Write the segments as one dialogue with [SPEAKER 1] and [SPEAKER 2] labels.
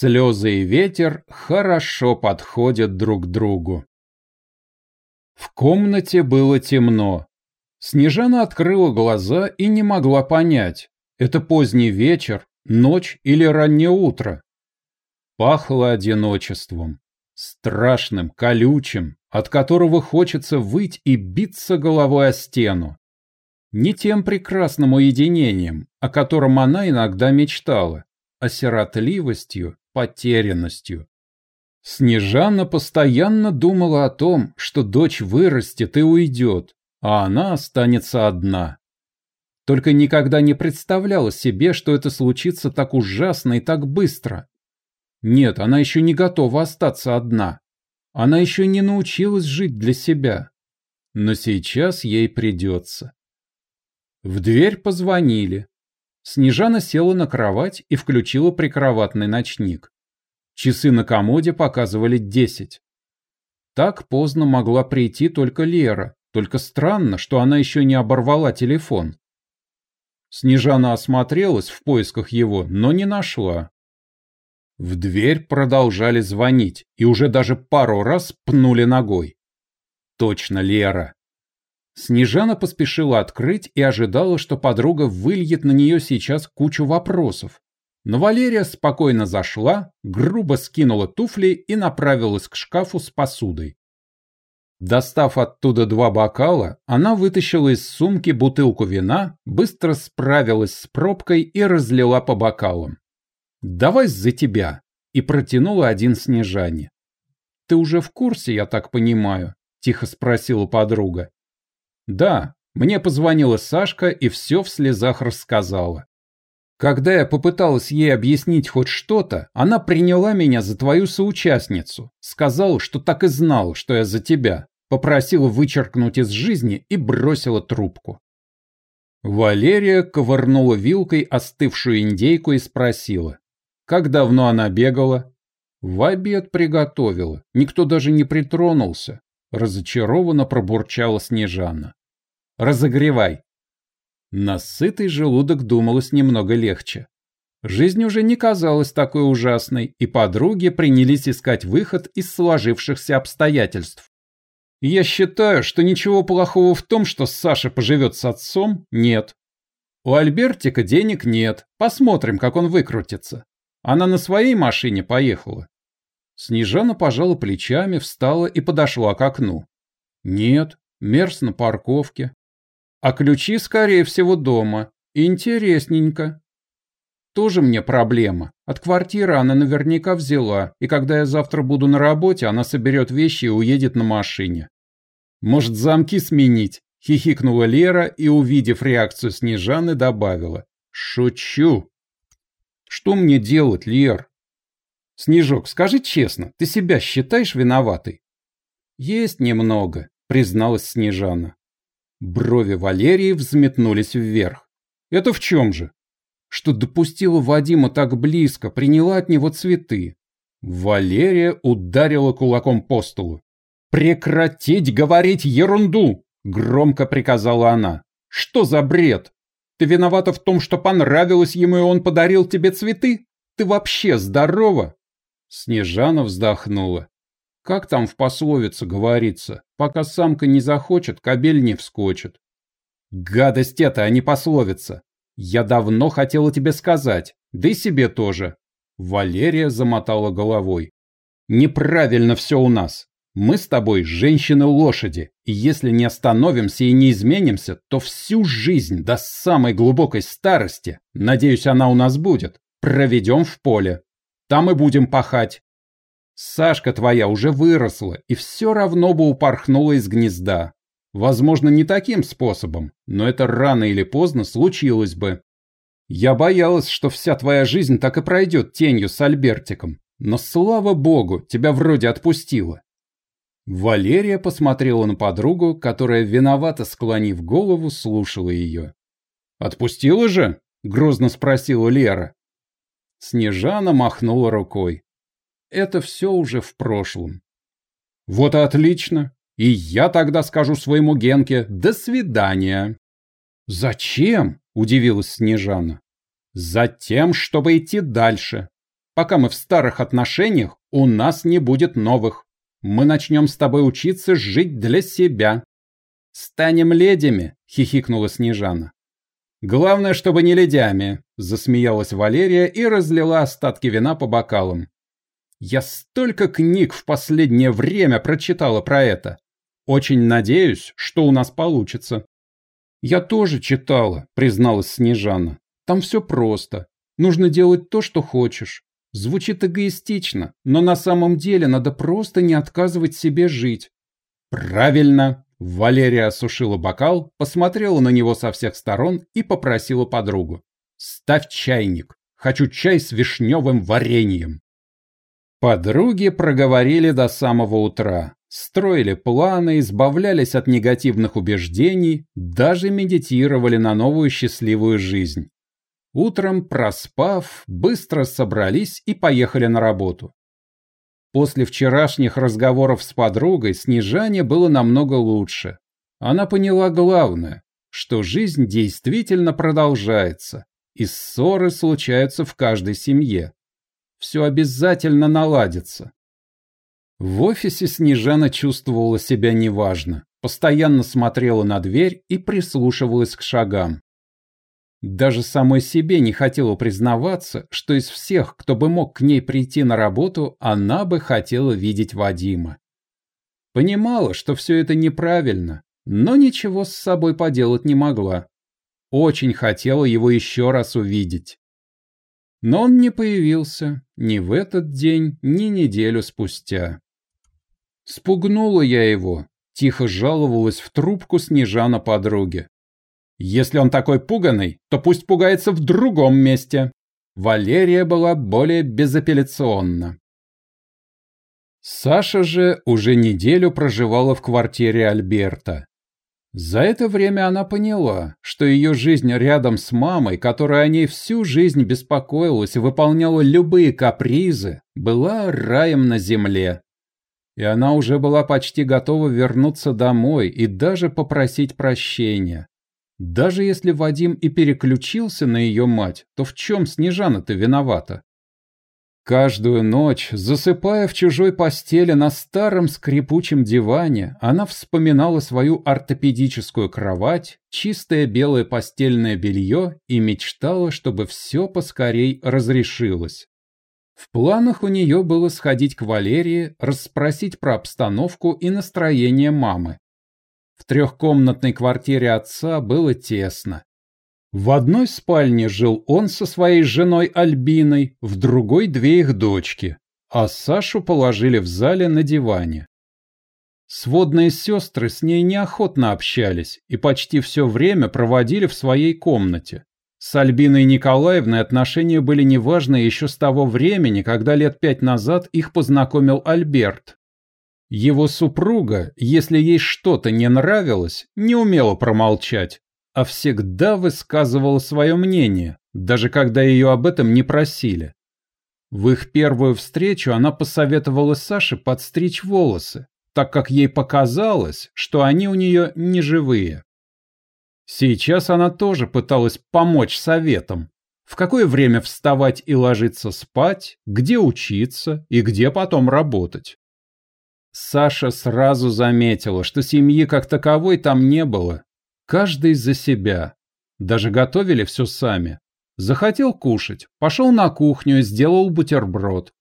[SPEAKER 1] Слезы и ветер хорошо подходят друг другу. В комнате было темно. Снежана открыла глаза и не могла понять, это поздний вечер, ночь или раннее утро. Пахло одиночеством, страшным, колючим, от которого хочется выть и биться головой о стену. Не тем прекрасным уединением, о котором она иногда мечтала, а сиротливостью потерянностью. Снежана постоянно думала о том, что дочь вырастет и уйдет, а она останется одна. Только никогда не представляла себе, что это случится так ужасно и так быстро. Нет, она еще не готова остаться одна. Она еще не научилась жить для себя. Но сейчас ей придется. В дверь позвонили. Снежана села на кровать и включила прикроватный ночник. Часы на комоде показывали десять. Так поздно могла прийти только Лера, только странно, что она еще не оборвала телефон. Снежана осмотрелась в поисках его, но не нашла. В дверь продолжали звонить и уже даже пару раз пнули ногой. Точно Лера. Снежана поспешила открыть и ожидала, что подруга выльет на нее сейчас кучу вопросов. Но Валерия спокойно зашла, грубо скинула туфли и направилась к шкафу с посудой. Достав оттуда два бокала, она вытащила из сумки бутылку вина, быстро справилась с пробкой и разлила по бокалам. «Давай за тебя!» и протянула один Снежане. «Ты уже в курсе, я так понимаю?» – тихо спросила подруга. Да, мне позвонила Сашка и все в слезах рассказала. Когда я попыталась ей объяснить хоть что-то, она приняла меня за твою соучастницу, сказала, что так и знала, что я за тебя, попросила вычеркнуть из жизни и бросила трубку. Валерия ковырнула вилкой остывшую индейку и спросила, как давно она бегала? В обед приготовила, никто даже не притронулся, разочарованно пробурчала Снежана. Разогревай. На сытый желудок думалось немного легче. Жизнь уже не казалась такой ужасной, и подруги принялись искать выход из сложившихся обстоятельств. Я считаю, что ничего плохого в том, что Саша поживет с отцом, нет. У Альбертика денег нет, посмотрим, как он выкрутится. Она на своей машине поехала. Снежана пожала плечами, встала и подошла к окну. Нет, мерз на парковке. А ключи, скорее всего, дома. Интересненько. Тоже мне проблема. От квартиры она наверняка взяла, и когда я завтра буду на работе, она соберет вещи и уедет на машине. Может, замки сменить? Хихикнула Лера и, увидев реакцию Снежаны, добавила. Шучу. Что мне делать, Лер? Снежок, скажи честно, ты себя считаешь виноватой? Есть немного, призналась Снежана. Брови Валерии взметнулись вверх. Это в чем же? Что допустила Вадима так близко, приняла от него цветы. Валерия ударила кулаком по столу. «Прекратить говорить ерунду!» – громко приказала она. «Что за бред? Ты виновата в том, что понравилось ему, и он подарил тебе цветы? Ты вообще здорова?» Снежана вздохнула. Как там в пословице говорится, пока самка не захочет, кобель не вскочит. Гадость это, а не пословица. Я давно хотела тебе сказать, да и себе тоже. Валерия замотала головой. Неправильно все у нас. Мы с тобой женщины-лошади, и если не остановимся и не изменимся, то всю жизнь до самой глубокой старости, надеюсь, она у нас будет, проведем в поле. Там и будем пахать, Сашка твоя уже выросла и все равно бы упорхнула из гнезда. Возможно, не таким способом, но это рано или поздно случилось бы. Я боялась, что вся твоя жизнь так и пройдет тенью с Альбертиком, но слава богу, тебя вроде отпустила. Валерия посмотрела на подругу, которая, виновато склонив голову, слушала ее. «Отпустила же?» – грозно спросила Лера. Снежана махнула рукой это все уже в прошлом. Вот и отлично. И я тогда скажу своему Генке «до свидания». «Зачем?» – удивилась Снежана. «Затем, чтобы идти дальше. пока мы в старых отношениях, у нас не будет новых. Мы начнем с тобой учиться жить для себя. Станем ледями, хихикнула Снежана. Главное, чтобы не ледями, засмеялась Валерия и разлила остатки вина по бокалам. Я столько книг в последнее время прочитала про это. Очень надеюсь, что у нас получится. Я тоже читала, призналась Снежана. Там все просто. Нужно делать то, что хочешь. Звучит эгоистично, но на самом деле надо просто не отказывать себе жить. Правильно. Валерия осушила бокал, посмотрела на него со всех сторон и попросила подругу. «Ставь чайник. Хочу чай с вишневым вареньем». Подруги проговорили до самого утра. Строили планы, избавлялись от негативных убеждений, даже медитировали на новую счастливую жизнь. Утром, проспав, быстро собрались и поехали на работу. После вчерашних разговоров с подругой Снежане было намного лучше. Она поняла главное, что жизнь действительно продолжается, и ссоры случаются в каждой семье. Все обязательно наладится. В офисе Снежана чувствовала себя неважно, постоянно смотрела на дверь и прислушивалась к шагам. Даже самой себе не хотела признаваться, что из всех, кто бы мог к ней прийти на работу, она бы хотела видеть Вадима. Понимала, что все это неправильно, но ничего с собой поделать не могла. Очень хотела его еще раз увидеть. Но он не появился ни в этот день, ни неделю спустя. Спугнула я его, тихо жаловалась в трубку Снежана подруге. Если он такой пуганый, то пусть пугается в другом месте. Валерия была более безапелляционна. Саша же уже неделю проживала в квартире Альберта. За это время она поняла, что ее жизнь рядом с мамой, которая о ней всю жизнь беспокоилась и выполняла любые капризы, была раем на земле. И она уже была почти готова вернуться домой и даже попросить прощения. Даже если Вадим и переключился на ее мать, то в чем Снежана-то виновата? Каждую ночь, засыпая в чужой постели на старом скрипучем диване, она вспоминала свою ортопедическую кровать, чистое белое постельное белье и мечтала, чтобы все поскорей разрешилось. В планах у нее было сходить к Валерии, расспросить про обстановку и настроение мамы. В трехкомнатной квартире отца было тесно. В одной спальне жил он со своей женой Альбиной, в другой две их дочки, а Сашу положили в зале на диване. Сводные сестры с ней неохотно общались и почти все время проводили в своей комнате. С Альбиной Николаевной отношения были неважны еще с того времени, когда лет пять назад их познакомил Альберт, его супруга, если ей что-то не нравилось, не умела промолчать, а всегда высказывала свое мнение, даже когда ее об этом не просили. В их первую встречу она посоветовала Саше подстричь волосы, так как ей показалось, что они у нее не живые. Сейчас она тоже пыталась помочь советам, в какое время вставать и ложиться спать, где учиться и где потом работать. Саша сразу заметила, что семьи как таковой там не было. Каждый за себя. Даже готовили все сами. Захотел кушать, пошел на кухню и сделал бутерброд.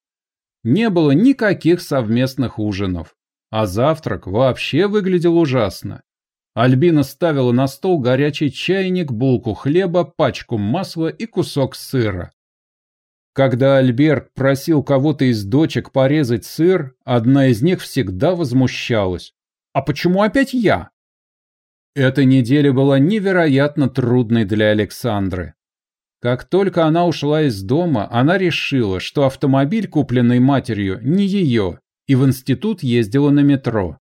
[SPEAKER 1] Не было никаких совместных ужинов. А завтрак вообще выглядел ужасно. Альбина ставила на стол горячий чайник, булку хлеба, пачку масла и кусок сыра. Когда Альберт просил кого-то из дочек порезать сыр, одна из них всегда возмущалась. «А почему опять я?» Эта неделя была невероятно трудной для Александры. Как только она ушла из дома, она решила, что автомобиль, купленный матерью, не ее, и в институт ездила на метро.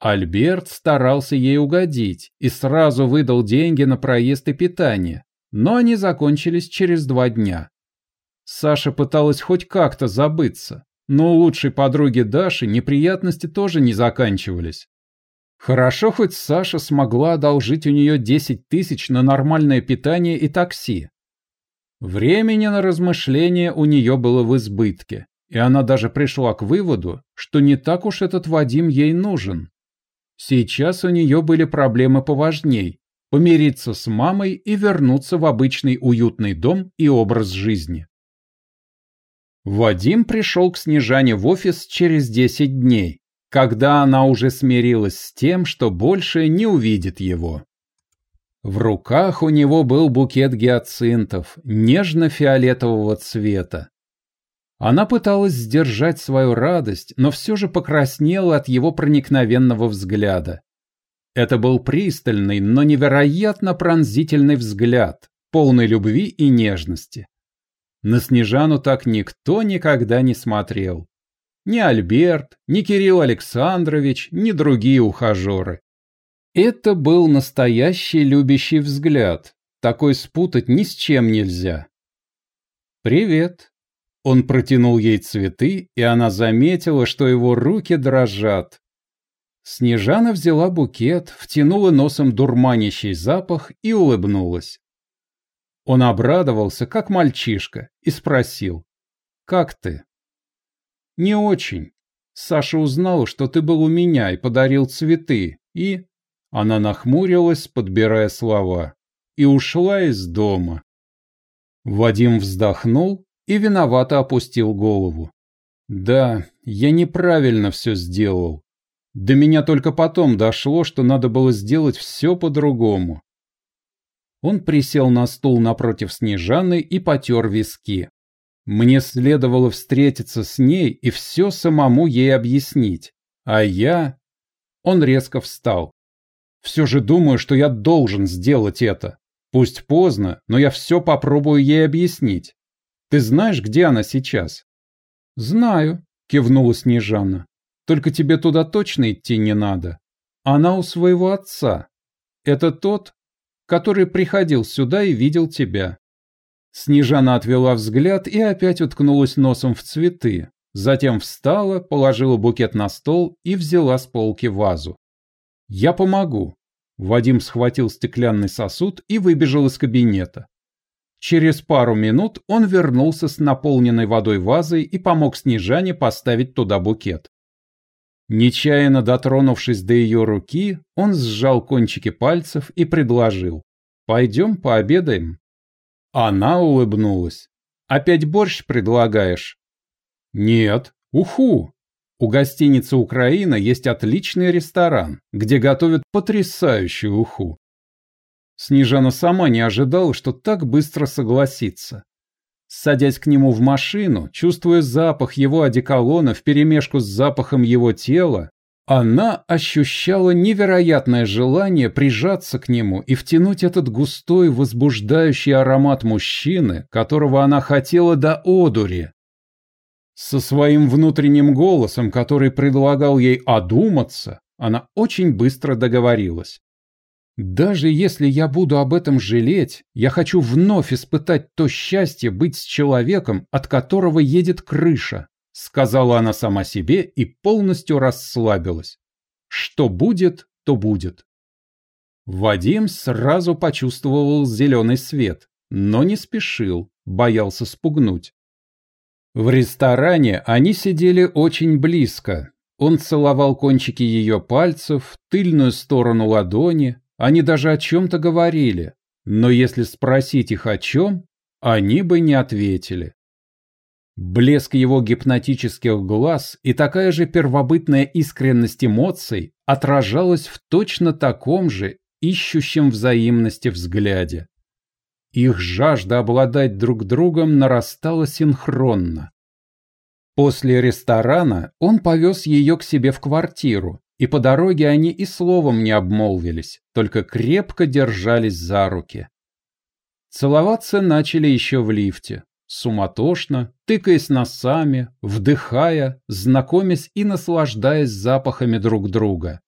[SPEAKER 1] Альберт старался ей угодить и сразу выдал деньги на проезд и питание, но они закончились через два дня. Саша пыталась хоть как-то забыться, но у лучшей подруги Даши неприятности тоже не заканчивались. Хорошо хоть Саша смогла одолжить у нее 10 тысяч на нормальное питание и такси. Времени на размышления у нее было в избытке, и она даже пришла к выводу, что не так уж этот Вадим ей нужен. Сейчас у нее были проблемы поважней – помириться с мамой и вернуться в обычный уютный дом и образ жизни. Вадим пришел к Снежане в офис через 10 дней, когда она уже смирилась с тем, что больше не увидит его. В руках у него был букет гиацинтов, нежно-фиолетового цвета. Она пыталась сдержать свою радость, но все же покраснела от его проникновенного взгляда. Это был пристальный, но невероятно пронзительный взгляд, полный любви и нежности. На Снежану так никто никогда не смотрел. Ни Альберт, ни Кирилл Александрович, ни другие ухажеры. Это был настоящий любящий взгляд. Такой спутать ни с чем нельзя. «Привет». Он протянул ей цветы, и она заметила, что его руки дрожат. Снежана взяла букет, втянула носом дурманящий запах и улыбнулась. Он обрадовался, как мальчишка, и спросил, «Как ты?» «Не очень. Саша узнал, что ты был у меня и подарил цветы, и...» Она нахмурилась, подбирая слова, и ушла из дома. Вадим вздохнул и виновато опустил голову. «Да, я неправильно все сделал. До меня только потом дошло, что надо было сделать все по-другому». Он присел на стул напротив Снежаны и потер виски. Мне следовало встретиться с ней и все самому ей объяснить. А я... Он резко встал. Все же думаю, что я должен сделать это. Пусть поздно, но я все попробую ей объяснить. Ты знаешь, где она сейчас?» «Знаю», — кивнула Снежана. «Только тебе туда точно идти не надо. Она у своего отца. Это тот, который приходил сюда и видел тебя». Снежана отвела взгляд и опять уткнулась носом в цветы. Затем встала, положила букет на стол и взяла с полки вазу. «Я помогу». Вадим схватил стеклянный сосуд и выбежал из кабинета. Через пару минут он вернулся с наполненной водой вазой и помог Снежане поставить туда букет. Нечаянно дотронувшись до ее руки, он сжал кончики пальцев и предложил. «Пойдем пообедаем». Она улыбнулась. «Опять борщ предлагаешь?» «Нет, уху!» У гостиницы «Украина» есть отличный ресторан, где готовят потрясающую уху. Снежана сама не ожидала, что так быстро согласится. Садясь к нему в машину, чувствуя запах его одеколона вперемешку с запахом его тела, она ощущала невероятное желание прижаться к нему и втянуть этот густой, возбуждающий аромат мужчины, которого она хотела до одури, со своим внутренним голосом, который предлагал ей одуматься, она очень быстро договорилась. «Даже если я буду об этом жалеть, я хочу вновь испытать то счастье быть с человеком, от которого едет крыша», сказала она сама себе и полностью расслабилась. «Что будет, то будет». Вадим сразу почувствовал зеленый свет, но не спешил, боялся спугнуть. В ресторане они сидели очень близко. Он целовал кончики ее пальцев, тыльную сторону ладони, они даже о чем-то говорили, но если спросить их о чем, они бы не ответили. Блеск его гипнотических глаз и такая же первобытная искренность эмоций отражалась в точно таком же ищущем взаимности взгляде. Их жажда обладать друг другом нарастала синхронно. После ресторана он повез ее к себе в квартиру, и по дороге они и словом не обмолвились, только крепко держались за руки. Целоваться начали еще в лифте, суматошно, тыкаясь носами, вдыхая, знакомясь и наслаждаясь запахами друг друга.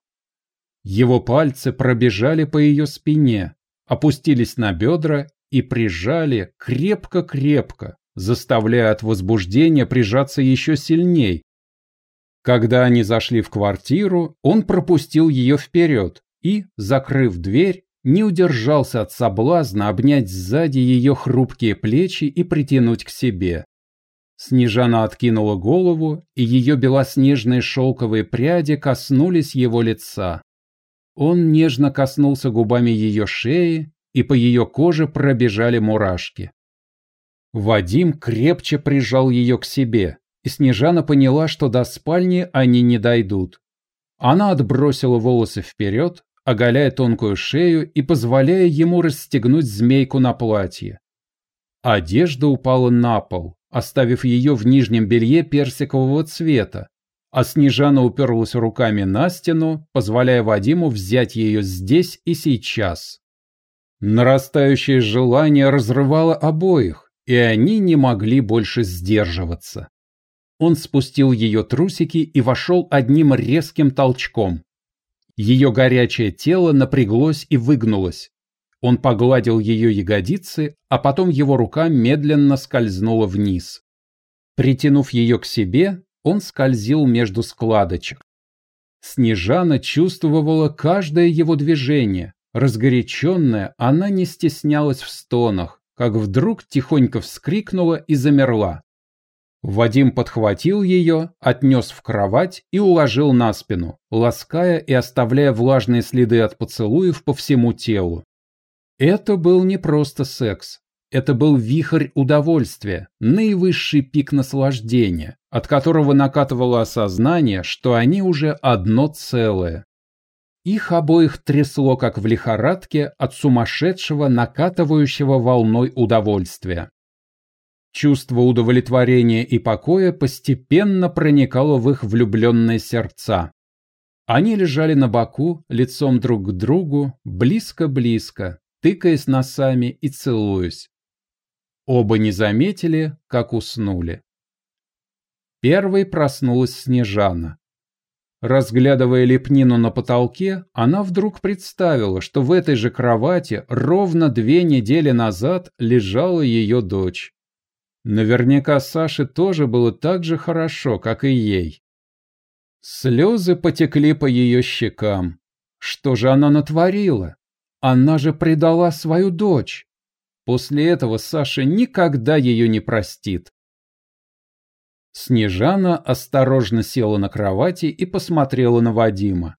[SPEAKER 1] Его пальцы пробежали по ее спине, опустились на бедра и прижали крепко-крепко, заставляя от возбуждения прижаться еще сильней. Когда они зашли в квартиру, он пропустил ее вперед и, закрыв дверь, не удержался от соблазна обнять сзади ее хрупкие плечи и притянуть к себе. Снежана откинула голову, и ее белоснежные шелковые пряди коснулись его лица. Он нежно коснулся губами ее шеи, и по ее коже пробежали мурашки. Вадим крепче прижал ее к себе, и Снежана поняла, что до спальни они не дойдут. Она отбросила волосы вперед, оголяя тонкую шею и позволяя ему расстегнуть змейку на платье. Одежда упала на пол, оставив ее в нижнем белье персикового цвета, а Снежана уперлась руками на стену, позволяя Вадиму взять ее здесь и сейчас. Нарастающее желание разрывало обоих, и они не могли больше сдерживаться. Он спустил ее трусики и вошел одним резким толчком. Ее горячее тело напряглось и выгнулось. Он погладил ее ягодицы, а потом его рука медленно скользнула вниз. Притянув ее к себе, он скользил между складочек. Снежана чувствовала каждое его движение. Разгоряченная, она не стеснялась в стонах, как вдруг тихонько вскрикнула и замерла. Вадим подхватил ее, отнес в кровать и уложил на спину, лаская и оставляя влажные следы от поцелуев по всему телу. Это был не просто секс. Это был вихрь удовольствия, наивысший пик наслаждения, от которого накатывало осознание, что они уже одно целое. Их обоих трясло, как в лихорадке, от сумасшедшего, накатывающего волной удовольствия. Чувство удовлетворения и покоя постепенно проникало в их влюбленные сердца. Они лежали на боку, лицом друг к другу, близко-близко, тыкаясь носами и целуясь. Оба не заметили, как уснули. Первой проснулась Снежана. Разглядывая лепнину на потолке, она вдруг представила, что в этой же кровати ровно две недели назад лежала ее дочь. Наверняка Саше тоже было так же хорошо, как и ей. Слезы потекли по ее щекам. Что же она натворила? Она же предала свою дочь. После этого Саша никогда ее не простит. Снежана осторожно села на кровати и посмотрела на Вадима.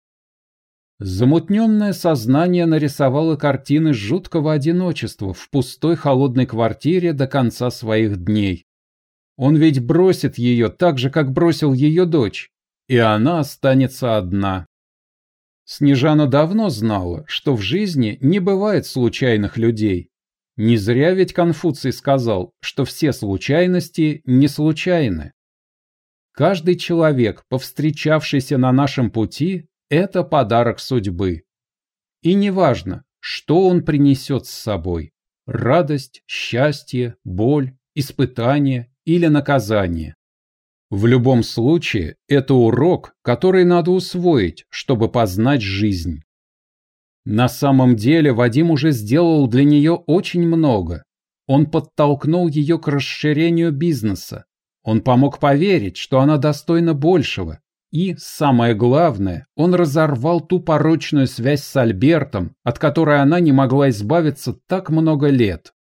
[SPEAKER 1] Замутненное сознание нарисовало картины жуткого одиночества в пустой холодной квартире до конца своих дней. Он ведь бросит ее так же, как бросил ее дочь, и она останется одна. Снежана давно знала, что в жизни не бывает случайных людей. Не зря ведь Конфуций сказал, что все случайности не случайны. Каждый человек, повстречавшийся на нашем пути, это подарок судьбы. И неважно, что он принесет с собой – радость, счастье, боль, испытание или наказание. В любом случае, это урок, который надо усвоить, чтобы познать жизнь. На самом деле Вадим уже сделал для нее очень много. Он подтолкнул ее к расширению бизнеса. Он помог поверить, что она достойна большего. И, самое главное, он разорвал ту порочную связь с Альбертом, от которой она не могла избавиться так много лет.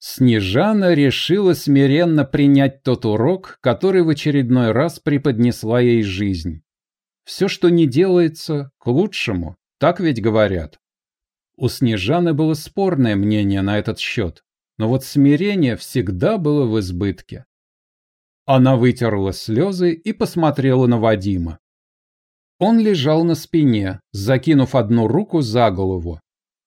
[SPEAKER 1] Снежана решила смиренно принять тот урок, который в очередной раз преподнесла ей жизнь. Все, что не делается, к лучшему, так ведь говорят. У Снежаны было спорное мнение на этот счет, но вот смирение всегда было в избытке. Она вытерла слезы и посмотрела на Вадима. Он лежал на спине, закинув одну руку за голову,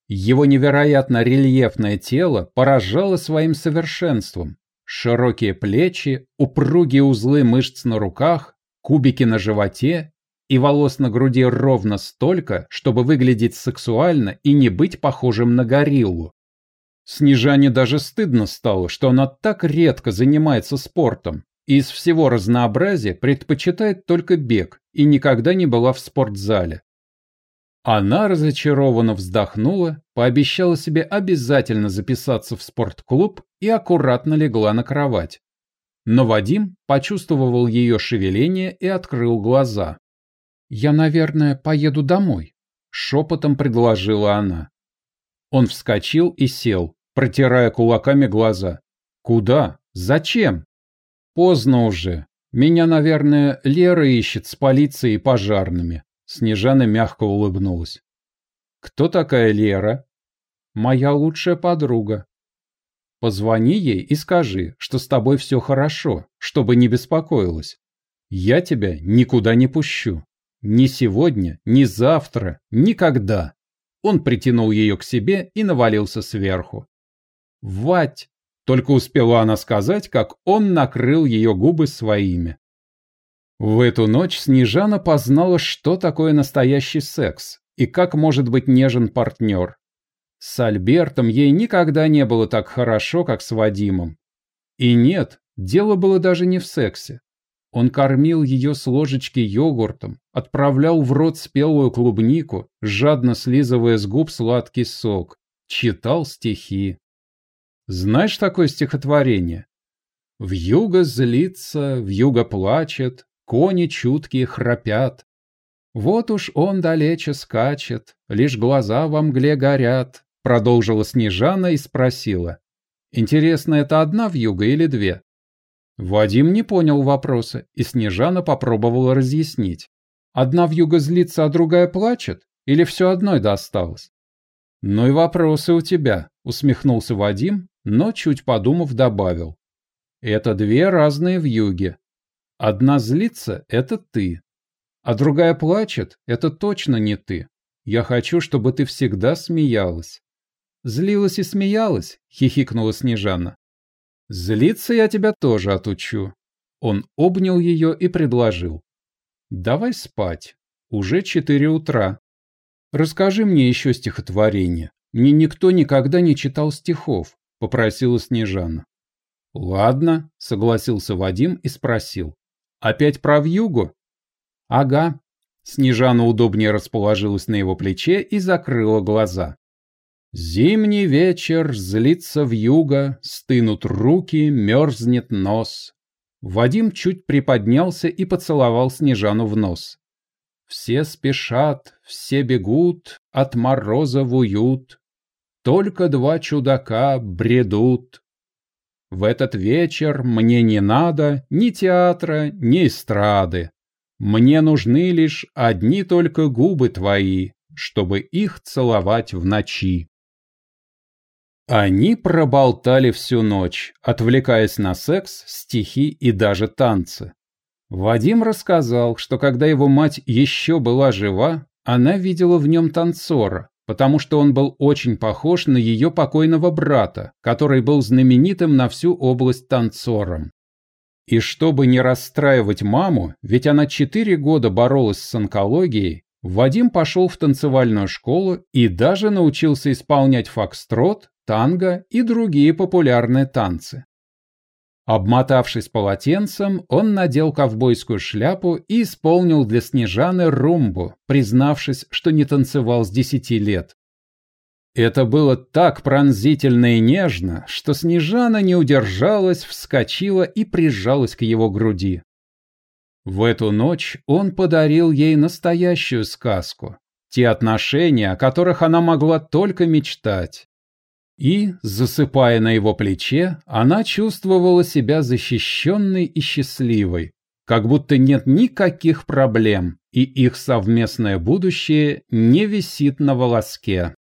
[SPEAKER 1] его невероятно рельефное тело поражало своим совершенством. Широкие плечи, упругие узлы мышц на руках, кубики на животе и волос на груди ровно столько, чтобы выглядеть сексуально и не быть похожим на гориллу. Снежане даже стыдно стало, что она так редко занимается спортом из всего разнообразия предпочитает только бег и никогда не была в спортзале. Она разочарованно вздохнула, пообещала себе обязательно записаться в спортклуб и аккуратно легла на кровать. Но Вадим почувствовал ее шевеление и открыл глаза. «Я, наверное, поеду домой», — шепотом предложила она. Он вскочил и сел, протирая кулаками глаза. «Куда? Зачем?» «Поздно уже. Меня, наверное, Лера ищет с полицией и пожарными». Снежана мягко улыбнулась. «Кто такая Лера?» «Моя лучшая подруга». «Позвони ей и скажи, что с тобой все хорошо, чтобы не беспокоилась. Я тебя никуда не пущу. Ни сегодня, ни завтра, никогда». Он притянул ее к себе и навалился сверху. «Вать!» — только успела она сказать, как он накрыл ее губы своими. В эту ночь Снежана познала, что такое настоящий секс и как может быть нежен партнер. С Альбертом ей никогда не было так хорошо, как с Вадимом. И нет, дело было даже не в сексе. Он кормил ее с ложечки йогуртом, отправлял в рот спелую клубнику, жадно слизывая с губ сладкий сок, читал стихи. Знаешь такое стихотворение? «Вьюга злится, вьюга плачет, кони чуткие храпят. Вот уж он далече скачет, лишь глаза во мгле горят», продолжила Снежана и спросила. «Интересно, это одна вьюга или две?» Вадим не понял вопроса, и Снежана попробовала разъяснить. Одна вьюга злится, а другая плачет? Или все одной досталось? «Ну и вопросы у тебя», — усмехнулся Вадим, но, чуть подумав, добавил. «Это две разные вьюги. Одна злится — это ты, а другая плачет — это точно не ты. Я хочу, чтобы ты всегда смеялась». «Злилась и смеялась?» — хихикнула Снежана. «Злиться я тебя тоже отучу». Он обнял ее и предложил. «Давай спать. Уже четыре утра. Расскажи мне еще стихотворение. Мне никто никогда не читал стихов», — попросила Снежана. «Ладно», — согласился Вадим и спросил. «Опять про вьюгу?» «Ага». Снежана удобнее расположилась на его плече и закрыла глаза. Зимний вечер, злится вьюга, стынут руки, мерзнет нос. Вадим чуть приподнялся и поцеловал Снежану в нос. Все спешат, все бегут, от мороза в уют. Только два чудака бредут. В этот вечер мне не надо ни театра, ни эстрады. Мне нужны лишь одни только губы твои, чтобы их целовать в ночи. Они проболтали всю ночь, отвлекаясь на секс, стихи и даже танцы. Вадим рассказал, что когда его мать еще была жива, она видела в нем танцора, потому что он был очень похож на ее покойного брата, который был знаменитым на всю область танцором. И чтобы не расстраивать маму, ведь она четыре года боролась с онкологией, Вадим пошел в танцевальную школу и даже научился исполнять фокстрот, танго и другие популярные танцы. Обмотавшись полотенцем, он надел ковбойскую шляпу и исполнил для Снежаны румбу, признавшись, что не танцевал с десяти лет. Это было так пронзительно и нежно, что Снежана не удержалась, вскочила и прижалась к его груди. В эту ночь он подарил ей настоящую сказку, те отношения, о которых она могла только мечтать. И, засыпая на его плече, она чувствовала себя защищенной и счастливой, как будто нет никаких проблем, и их совместное будущее не висит на волоске.